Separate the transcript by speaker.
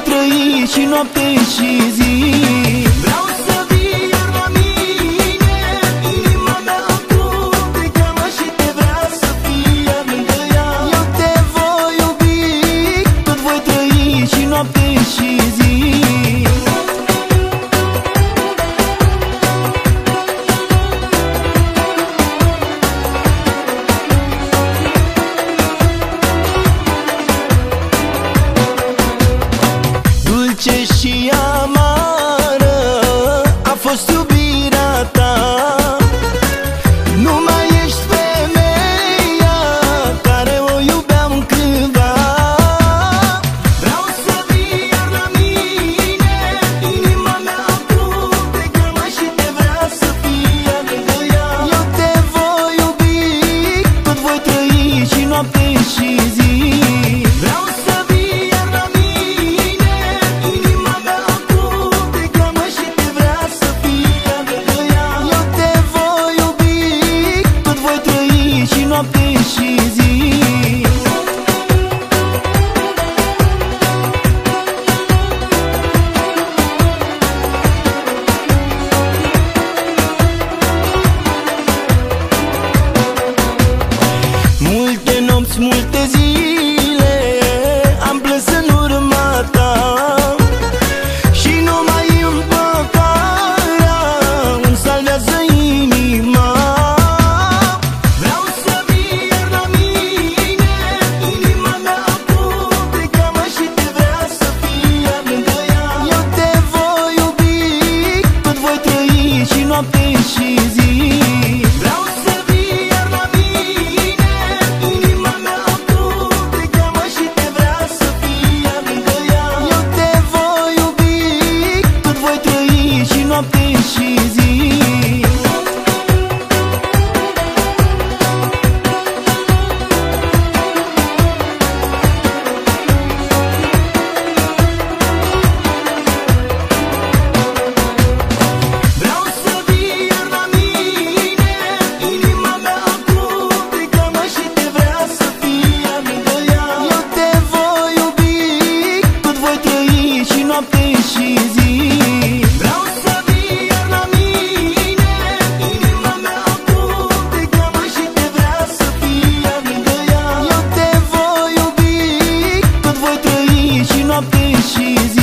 Speaker 1: trăi și noapte și zi. British Toți multe zile am plâns în urma ta Și numai împăcarea îmi salvează inima.
Speaker 2: Vreau să vii la mine, inima mea acum te cheamă și te vrea să fii lângă ea
Speaker 1: Eu te voi iubi, tot voi trăi și noapte și zi.
Speaker 2: și
Speaker 1: zi.
Speaker 2: Să vii iar la mine Inima mea acum te cheamă și te vrea să fii adică iar
Speaker 1: Eu te voi iubi, tot voi trăi și noapte și zi.